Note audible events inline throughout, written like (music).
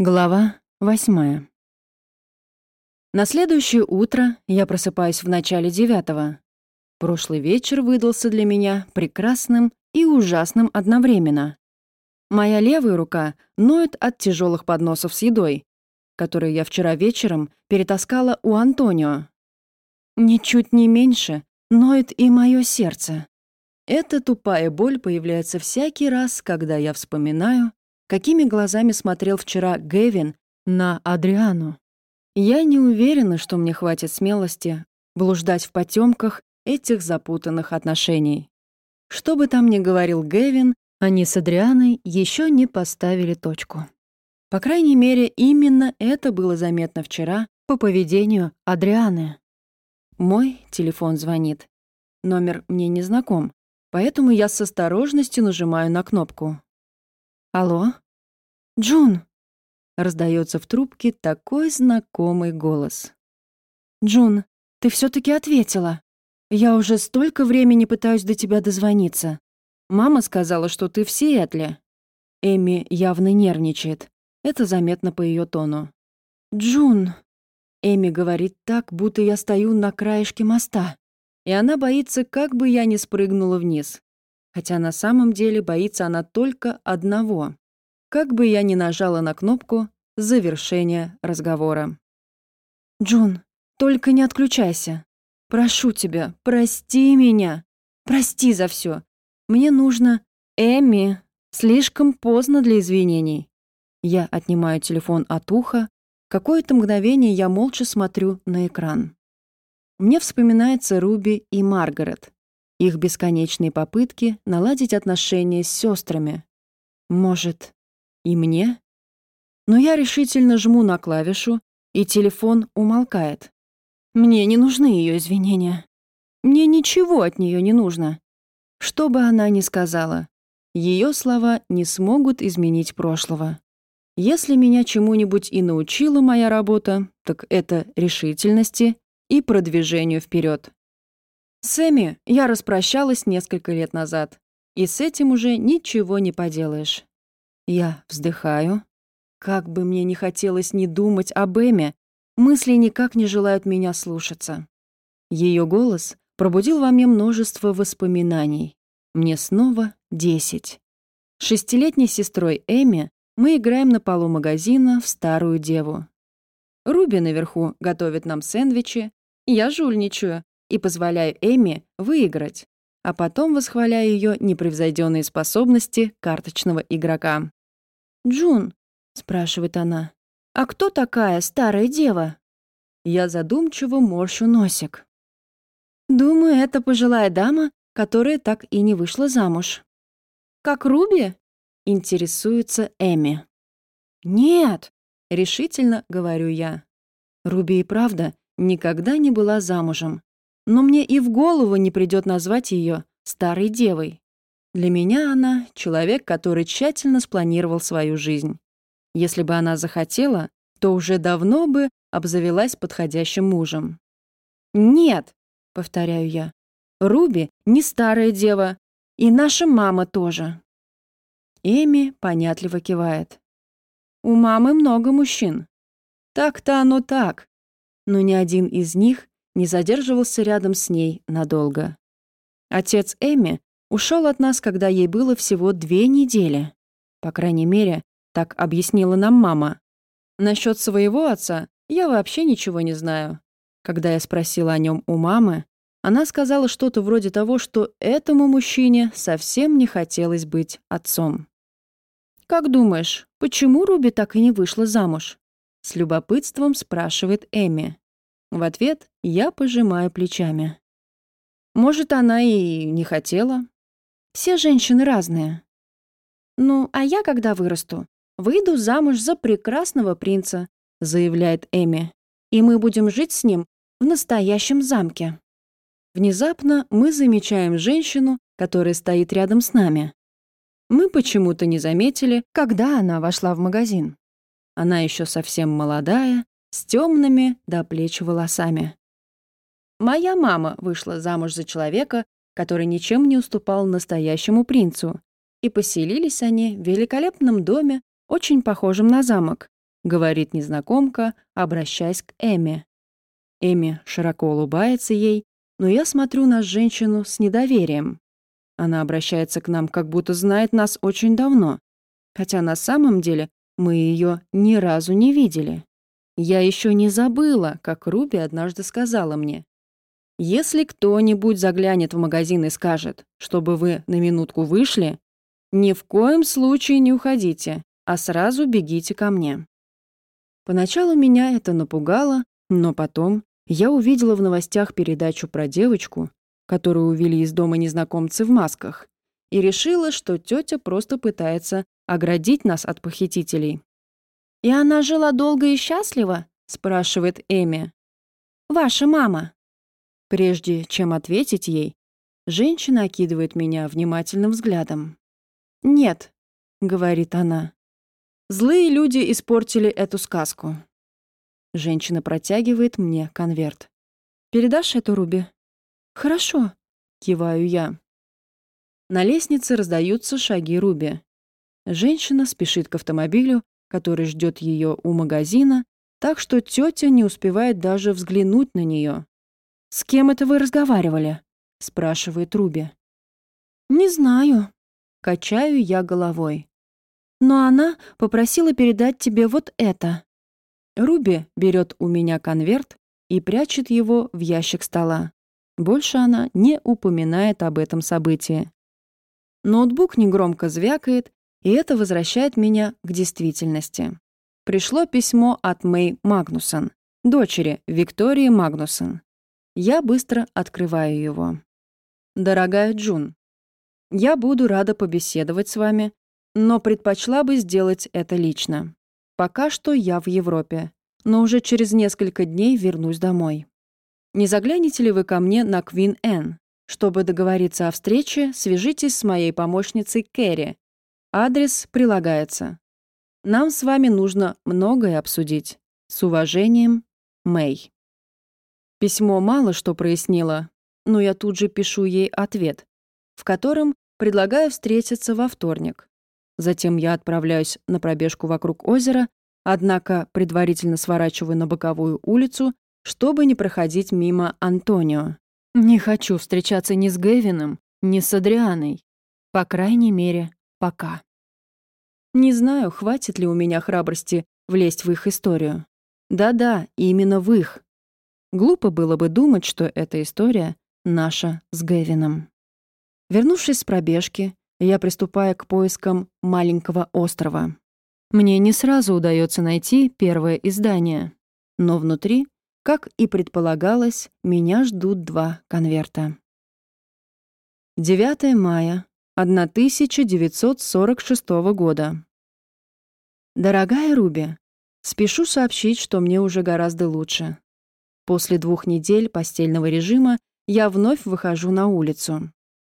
Глава восьмая. На следующее утро я просыпаюсь в начале девятого. Прошлый вечер выдался для меня прекрасным и ужасным одновременно. Моя левая рука ноет от тяжелых подносов с едой, которые я вчера вечером перетаскала у Антонио. Ничуть не меньше ноет и мое сердце. Эта тупая боль появляется всякий раз, когда я вспоминаю, какими глазами смотрел вчера Гэвин на Адриану. Я не уверена, что мне хватит смелости блуждать в потемках этих запутанных отношений. Что бы там ни говорил Гэвин, они с Адрианой еще не поставили точку. По крайней мере, именно это было заметно вчера по поведению Адрианы. Мой телефон звонит. Номер мне не знаком, поэтому я с осторожностью нажимаю на кнопку. «Алло?» «Джун!» — раздается в трубке такой знакомый голос. «Джун, ты все таки ответила. Я уже столько времени пытаюсь до тебя дозвониться. Мама сказала, что ты в Сиэтле». Эми явно нервничает. Это заметно по ее тону. «Джун!» Эми говорит так, будто я стою на краешке моста. И она боится, как бы я не спрыгнула вниз. Хотя на самом деле боится она только одного как бы я ни нажала на кнопку завершения разговора. «Джун, только не отключайся. Прошу тебя, прости меня. Прости за все. Мне нужно... Эми, слишком поздно для извинений». Я отнимаю телефон от уха. Какое-то мгновение я молча смотрю на экран. Мне вспоминается Руби и Маргарет. Их бесконечные попытки наладить отношения с сестрами. Может, и мне? Но я решительно жму на клавишу, и телефон умолкает. Мне не нужны ее извинения. Мне ничего от нее не нужно. Что бы она ни сказала, ее слова не смогут изменить прошлого. Если меня чему-нибудь и научила моя работа, так это решительности и продвижению вперед. С Эми я распрощалась несколько лет назад, и с этим уже ничего не поделаешь. Я вздыхаю. Как бы мне не хотелось не думать об Эме, мысли никак не желают меня слушаться. Ее голос пробудил во мне множество воспоминаний. Мне снова десять. Шестилетней сестрой Эми мы играем на полу магазина в старую деву. Руби наверху готовит нам сэндвичи, я жульничаю и позволяю Эми выиграть, а потом восхваляю ее непревзойденные способности карточного игрока. «Джун», — спрашивает она, — «а кто такая старая дева?» Я задумчиво морщу носик. Думаю, это пожилая дама, которая так и не вышла замуж. «Как Руби?» — интересуется Эми. «Нет», — решительно говорю я. Руби и правда никогда не была замужем, но мне и в голову не придет назвать ее старой девой. Для меня она — человек, который тщательно спланировал свою жизнь. Если бы она захотела, то уже давно бы обзавелась подходящим мужем. «Нет», — повторяю я, — «Руби не старая дева, и наша мама тоже». Эми понятливо кивает. «У мамы много мужчин». «Так-то оно так», но ни один из них не задерживался рядом с ней надолго. Отец Эми ушел от нас, когда ей было всего две недели. По крайней мере, так объяснила нам мама. Насчет своего отца я вообще ничего не знаю. Когда я спросила о нем у мамы, она сказала что-то вроде того, что этому мужчине совсем не хотелось быть отцом. «Как думаешь, почему Руби так и не вышла замуж?» С любопытством спрашивает Эми. В ответ я пожимаю плечами. Может, она и не хотела, все женщины разные. «Ну, а я, когда вырасту, выйду замуж за прекрасного принца», — заявляет Эми. «И мы будем жить с ним в настоящем замке». Внезапно мы замечаем женщину, которая стоит рядом с нами. Мы почему-то не заметили, когда она вошла в магазин. Она еще совсем молодая, с темными до плеч волосами. Моя мама вышла замуж за человека, который ничем не уступал настоящему принцу, и поселились они в великолепном доме, очень похожем на замок, — говорит незнакомка, обращаясь к Эми. Эми широко улыбается ей, но я смотрю на женщину с недоверием. Она обращается к нам, как будто знает нас очень давно, хотя на самом деле мы ее ни разу не видели. Я еще не забыла, как Руби однажды сказала мне. «Если кто-нибудь заглянет в магазин и скажет, чтобы вы на минутку вышли, ни в коем случае не уходите, а сразу бегите ко мне». Поначалу меня это напугало, но потом я увидела в новостях передачу про девочку, которую увели из дома незнакомцы в масках, и решила, что тетя просто пытается оградить нас от похитителей. «И она жила долго и счастливо?» — спрашивает Эми. «Ваша мама». Прежде чем ответить ей, женщина окидывает меня внимательным взглядом. «Нет», — говорит она, Злые люди испортили эту сказку. Женщина протягивает мне конверт. «Передашь эту Руби?» «Хорошо», — киваю я. На лестнице раздаются шаги Руби. Женщина спешит к автомобилю, который ждет ее у магазина, так что тетя не успевает даже взглянуть на нее. «С кем это вы разговаривали?» — спрашивает Руби. «Не знаю», — качаю я головой но она попросила передать тебе вот это». Руби берет у меня конверт и прячет его в ящик стола. Больше она не упоминает об этом событии. Ноутбук негромко звякает, и это возвращает меня к действительности. Пришло письмо от Мэй Магнусон, дочери Виктории Магнусон. Я быстро открываю его. «Дорогая Джун, я буду рада побеседовать с вами но предпочла бы сделать это лично. Пока что я в Европе, но уже через несколько дней вернусь домой. Не заглянете ли вы ко мне на Квин Н? Чтобы договориться о встрече, свяжитесь с моей помощницей Кэрри. Адрес прилагается. Нам с вами нужно многое обсудить. С уважением, Мэй. Письмо мало что прояснило, но я тут же пишу ей ответ, в котором предлагаю встретиться во вторник. Затем я отправляюсь на пробежку вокруг озера, однако предварительно сворачиваю на боковую улицу, чтобы не проходить мимо Антонио. Не хочу встречаться ни с Гэвином, ни с Адрианой. По крайней мере, пока. Не знаю, хватит ли у меня храбрости влезть в их историю. Да-да, именно в их. Глупо было бы думать, что эта история наша с Гэвином. Вернувшись с пробежки, я приступаю к поискам маленького острова. Мне не сразу удается найти первое издание, но внутри, как и предполагалось, меня ждут два конверта. 9 мая 1946 года. Дорогая Руби, спешу сообщить, что мне уже гораздо лучше. После двух недель постельного режима я вновь выхожу на улицу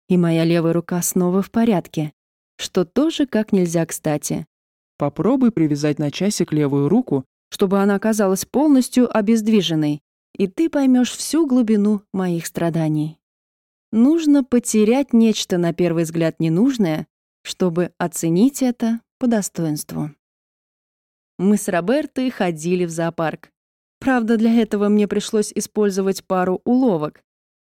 и моя левая рука снова в порядке, что тоже как нельзя кстати. Попробуй привязать на часик левую руку, чтобы она оказалась полностью обездвиженной, и ты поймешь всю глубину моих страданий. Нужно потерять нечто на первый взгляд ненужное, чтобы оценить это по достоинству. Мы с Робертой ходили в зоопарк. Правда, для этого мне пришлось использовать пару уловок.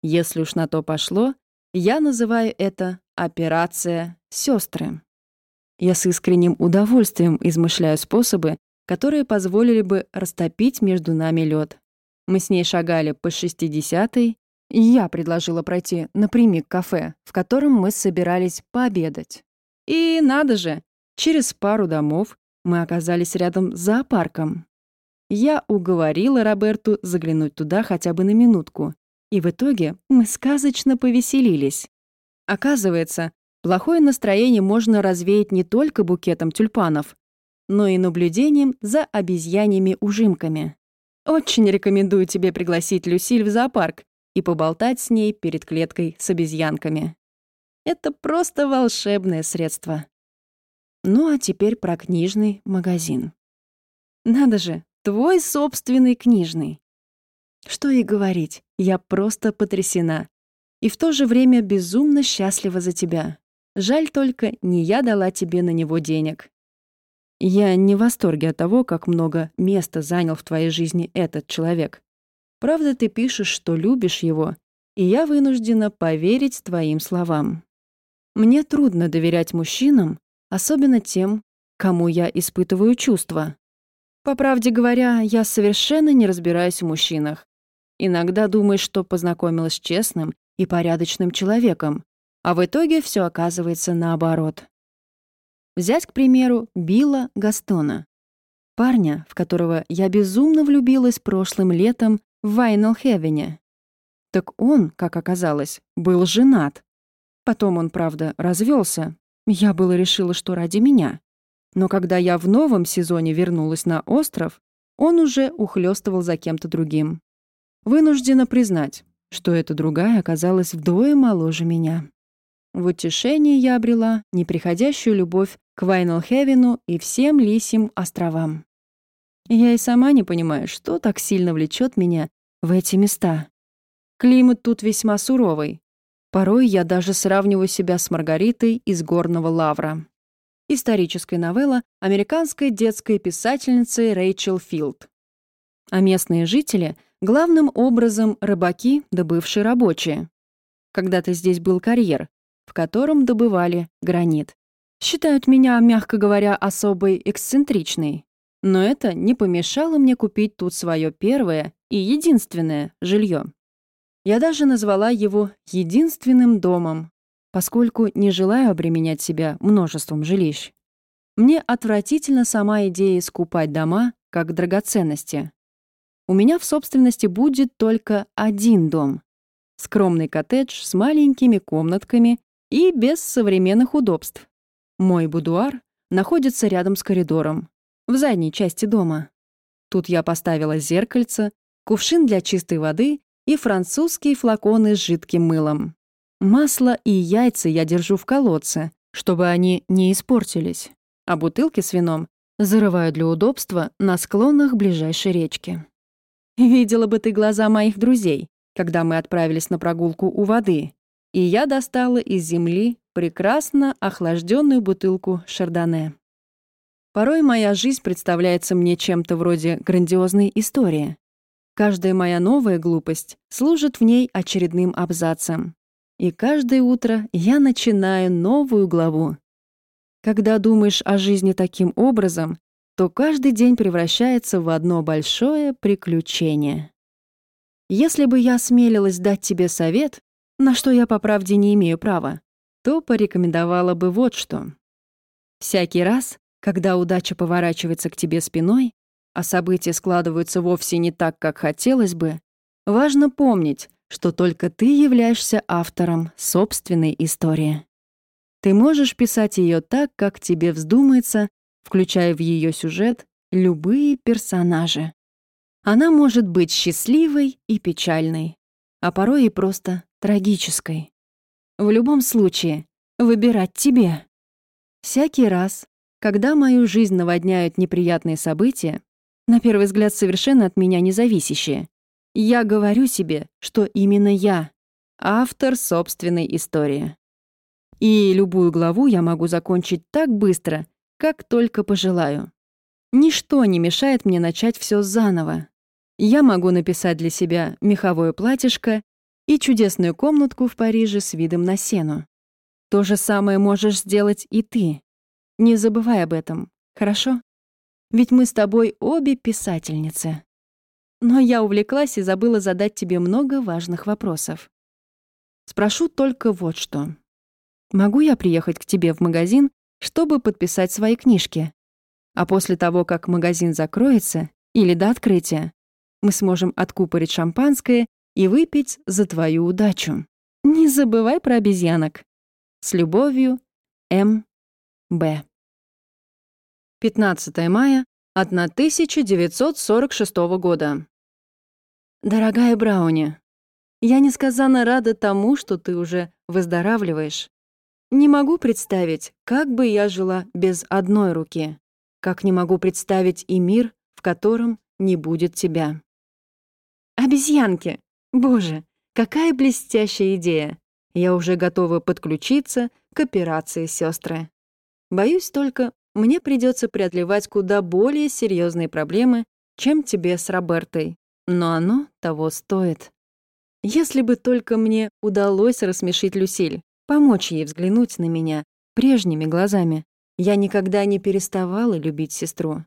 Если уж на то пошло, я называю это «операция сестры». Я с искренним удовольствием измышляю способы, которые позволили бы растопить между нами лед. Мы с ней шагали по 60-й, я предложила пройти напрямик кафе, в котором мы собирались пообедать. И надо же, через пару домов мы оказались рядом с зоопарком. Я уговорила Роберту заглянуть туда хотя бы на минутку, и в итоге мы сказочно повеселились. Оказывается, плохое настроение можно развеять не только букетом тюльпанов, но и наблюдением за обезьяньями-ужимками. Очень рекомендую тебе пригласить Люсиль в зоопарк и поболтать с ней перед клеткой с обезьянками. Это просто волшебное средство. Ну а теперь про книжный магазин. Надо же, твой собственный книжный. Что и говорить, я просто потрясена. И в то же время безумно счастлива за тебя. Жаль только, не я дала тебе на него денег. Я не в восторге от того, как много места занял в твоей жизни этот человек. Правда, ты пишешь, что любишь его, и я вынуждена поверить твоим словам. Мне трудно доверять мужчинам, особенно тем, кому я испытываю чувства. По правде говоря, я совершенно не разбираюсь в мужчинах. Иногда думаешь, что познакомилась с честным и порядочным человеком, а в итоге все оказывается наоборот. Взять, к примеру, Билла Гастона. Парня, в которого я безумно влюбилась прошлым летом в Вайнелхевене. Так он, как оказалось, был женат. Потом он, правда, развелся. Я было решила, что ради меня. Но когда я в новом сезоне вернулась на остров, он уже ухлёстывал за кем-то другим. Вынуждена признать, что эта другая оказалась вдвое моложе меня. В утешении я обрела неприходящую любовь к Вайнелхевену и всем лисим островам. Я и сама не понимаю, что так сильно влечет меня в эти места. Климат тут весьма суровый. Порой я даже сравниваю себя с Маргаритой из «Горного лавра» историческая новелла американской детской писательницы Рэйчел Филд. А местные жители — главным образом рыбаки да бывшие рабочие. Когда-то здесь был карьер, в котором добывали гранит. Считают меня, мягко говоря, особой эксцентричной. Но это не помешало мне купить тут свое первое и единственное жилье. Я даже назвала его единственным домом, поскольку не желаю обременять себя множеством жилищ. Мне отвратительно сама идея скупать дома как драгоценности. У меня в собственности будет только один дом. Скромный коттедж с маленькими комнатками и без современных удобств. Мой будуар находится рядом с коридором, в задней части дома. Тут я поставила зеркальце, кувшин для чистой воды и французские флаконы с жидким мылом. Масло и яйца я держу в колодце, чтобы они не испортились, а бутылки с вином зарываю для удобства на склонах ближайшей речки. Видела бы ты глаза моих друзей, когда мы отправились на прогулку у воды, и я достала из земли прекрасно охлажденную бутылку шардоне. Порой моя жизнь представляется мне чем-то вроде грандиозной истории. Каждая моя новая глупость служит в ней очередным абзацем. И каждое утро я начинаю новую главу. Когда думаешь о жизни таким образом, то каждый день превращается в одно большое приключение. Если бы я осмелилась дать тебе совет, на что я по правде не имею права, то порекомендовала бы вот что. Всякий раз, когда удача поворачивается к тебе спиной, а события складываются вовсе не так, как хотелось бы, важно помнить, что только ты являешься автором собственной истории. Ты можешь писать ее так, как тебе вздумается, включая в ее сюжет любые персонажи. Она может быть счастливой и печальной, а порой и просто трагической. В любом случае, выбирать тебе. Всякий раз, когда мою жизнь наводняют неприятные события, на первый взгляд совершенно от меня независящие, я говорю себе, что именно я — автор собственной истории. И любую главу я могу закончить так быстро, как только пожелаю. Ничто не мешает мне начать все заново. Я могу написать для себя меховое платьишко и чудесную комнатку в Париже с видом на сену. То же самое можешь сделать и ты. Не забывай об этом, хорошо? Ведь мы с тобой обе писательницы. Но я увлеклась и забыла задать тебе много важных вопросов. Спрошу только вот что. Могу я приехать к тебе в магазин, чтобы подписать свои книжки? А после того, как магазин закроется, или до открытия, мы сможем откупорить шампанское и выпить за твою удачу. Не забывай про обезьянок. С любовью, М. Б. 15 мая 1946 года. «Дорогая Брауни, я несказанно рада тому, что ты уже выздоравливаешь. Не могу представить, как бы я жила без одной руки, как не могу представить и мир, в котором не будет тебя». «Обезьянки! Боже, какая блестящая идея! Я уже готова подключиться к операции сестры. Боюсь только, мне придется преодолевать куда более серьезные проблемы, чем тебе с Робертой. Но оно того стоит. Если бы только мне удалось рассмешить Люсиль, помочь ей взглянуть на меня прежними глазами, я никогда не переставала любить сестру.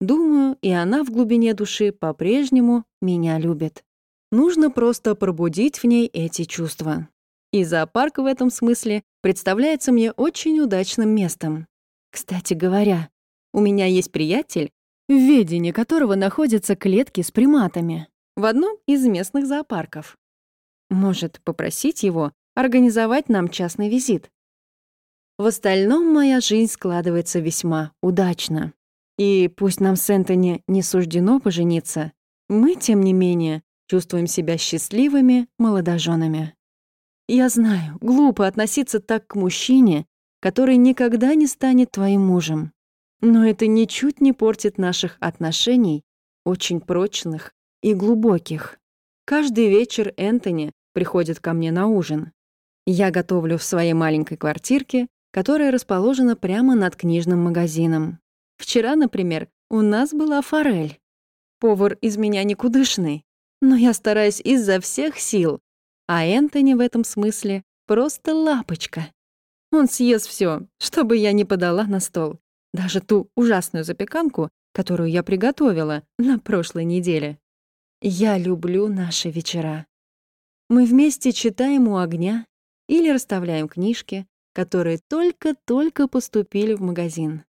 Думаю, и она в глубине души по-прежнему меня любит. Нужно просто пробудить в ней эти чувства. И зоопарк в этом смысле представляется мне очень удачным местом. Кстати говоря, у меня есть приятель, в ведении которого находятся клетки с приматами в одном из местных зоопарков. Может, попросить его организовать нам частный визит. В остальном моя жизнь складывается весьма удачно. И пусть нам с Энтони не суждено пожениться, мы, тем не менее, чувствуем себя счастливыми молодоженами. Я знаю, глупо относиться так к мужчине, который никогда не станет твоим мужем. Но это ничуть не портит наших отношений, очень прочных и глубоких. Каждый вечер Энтони приходит ко мне на ужин. Я готовлю в своей маленькой квартирке, которая расположена прямо над книжным магазином. Вчера, например, у нас была форель. Повар из меня никудышный, но я стараюсь изо всех сил, а Энтони в этом смысле просто лапочка. Он съест все, что бы я ни подала на стол. Даже ту ужасную запеканку, которую я приготовила на прошлой неделе. Я люблю наши вечера. Мы вместе читаем у огня или расставляем книжки, которые только-только поступили в магазин.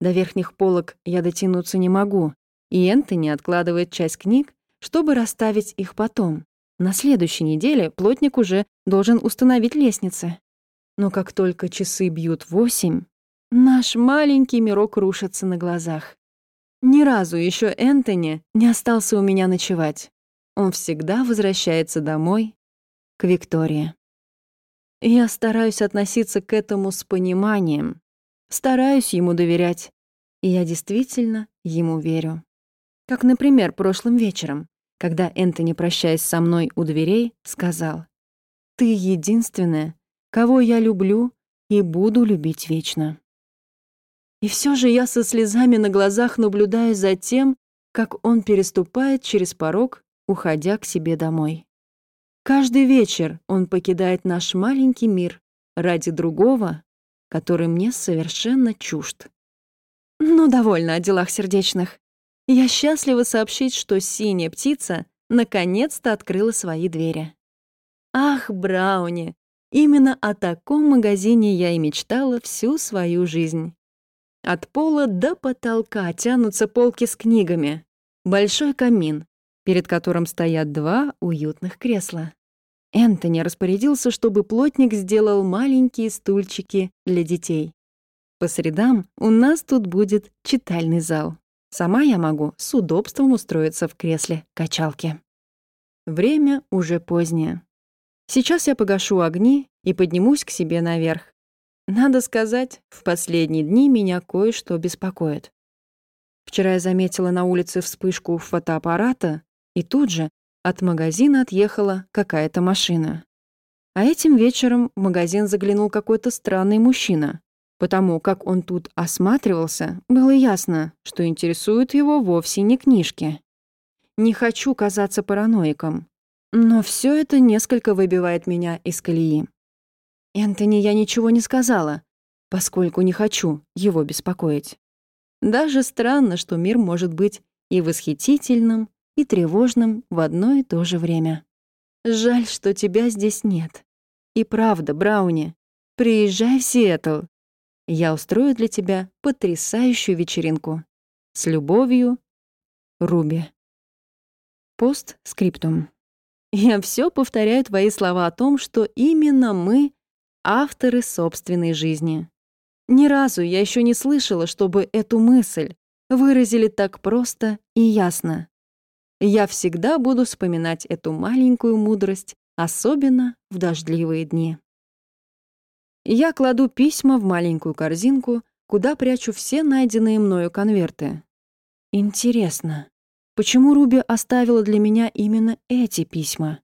До верхних полок я дотянуться не могу, и Энтони откладывает часть книг, чтобы расставить их потом. На следующей неделе плотник уже должен установить лестницы. Но как только часы бьют восемь, наш маленький мирок рушится на глазах. Ни разу еще Энтони не остался у меня ночевать. Он всегда возвращается домой, к Виктории. Я стараюсь относиться к этому с пониманием, стараюсь ему доверять, и я действительно ему верю. Как, например, прошлым вечером, когда Энтони, прощаясь со мной у дверей, сказал, «Ты единственная, кого я люблю и буду любить вечно». И все же я со слезами на глазах наблюдаю за тем, как он переступает через порог, уходя к себе домой. Каждый вечер он покидает наш маленький мир ради другого, который мне совершенно чужд. Но довольно о делах сердечных. Я счастлива сообщить, что синяя птица наконец-то открыла свои двери. Ах, Брауни, именно о таком магазине я и мечтала всю свою жизнь. От пола до потолка тянутся полки с книгами. Большой камин, перед которым стоят два уютных кресла. Энтони распорядился, чтобы плотник сделал маленькие стульчики для детей. По средам у нас тут будет читальный зал. Сама я могу с удобством устроиться в кресле качалки. Время уже позднее. Сейчас я погашу огни и поднимусь к себе наверх. Надо сказать, в последние дни меня кое-что беспокоит. Вчера я заметила на улице вспышку фотоаппарата и тут же от магазина отъехала какая-то машина. А этим вечером в магазин заглянул какой-то странный мужчина. Потому как он тут осматривался, было ясно, что интересуют его вовсе не книжки. Не хочу казаться параноиком, но все это несколько выбивает меня из колеи. Энтони я ничего не сказала, поскольку не хочу его беспокоить. Даже странно, что мир может быть и восхитительным, и тревожным в одно и то же время. Жаль, что тебя здесь нет. И правда, Брауни, приезжай в Сиэтл. Я устрою для тебя потрясающую вечеринку. С любовью, Руби. Пост скриптум. Я (laughs) все повторяю твои слова о том, что именно мы — авторы собственной жизни. Ни разу я еще не слышала, чтобы эту мысль выразили так просто и ясно. Я всегда буду вспоминать эту маленькую мудрость, особенно в дождливые дни. Я кладу письма в маленькую корзинку, куда прячу все найденные мною конверты. Интересно, почему Руби оставила для меня именно эти письма?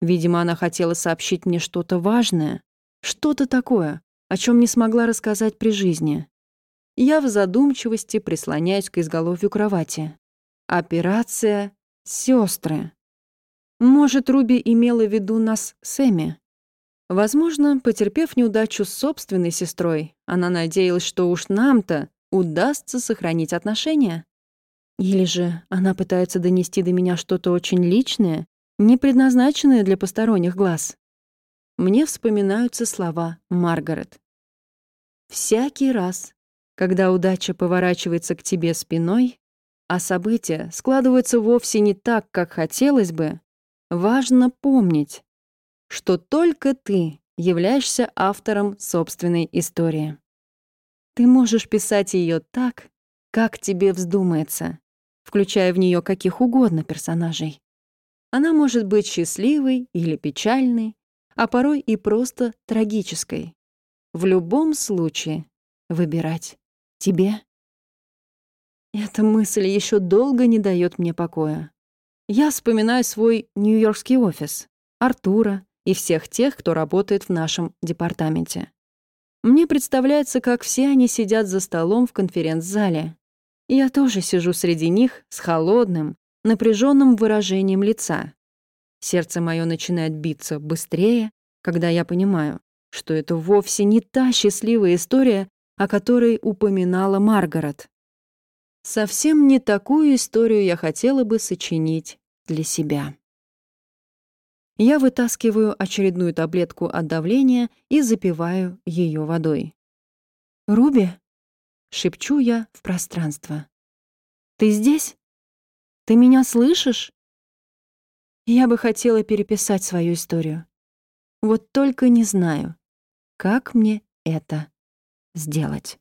Видимо, она хотела сообщить мне что-то важное, что-то такое, о чем не смогла рассказать при жизни. Я в задумчивости прислоняюсь к изголовью кровати. Операция «Сёстры». Может, Руби имела в виду нас с Эми? Возможно, потерпев неудачу с собственной сестрой, она надеялась, что уж нам-то удастся сохранить отношения. Или же она пытается донести до меня что-то очень личное, не предназначенное для посторонних глаз. Мне вспоминаются слова Маргарет. «Всякий раз, когда удача поворачивается к тебе спиной, а события складываются вовсе не так, как хотелось бы, важно помнить, что только ты являешься автором собственной истории. Ты можешь писать ее так, как тебе вздумается, включая в нее каких угодно персонажей. Она может быть счастливой или печальной, а порой и просто трагической. В любом случае выбирать тебе. Эта мысль еще долго не дает мне покоя. Я вспоминаю свой нью-йоркский офис, Артура и всех тех, кто работает в нашем департаменте. Мне представляется, как все они сидят за столом в конференц-зале. Я тоже сижу среди них с холодным, напряженным выражением лица. Сердце мое начинает биться быстрее, когда я понимаю, что это вовсе не та счастливая история, о которой упоминала Маргарет. Совсем не такую историю я хотела бы сочинить для себя. Я вытаскиваю очередную таблетку от давления и запиваю ее водой. «Руби?» — шепчу я в пространство. «Ты здесь? Ты меня слышишь?» Я бы хотела переписать свою историю. Вот только не знаю, как мне это сделать.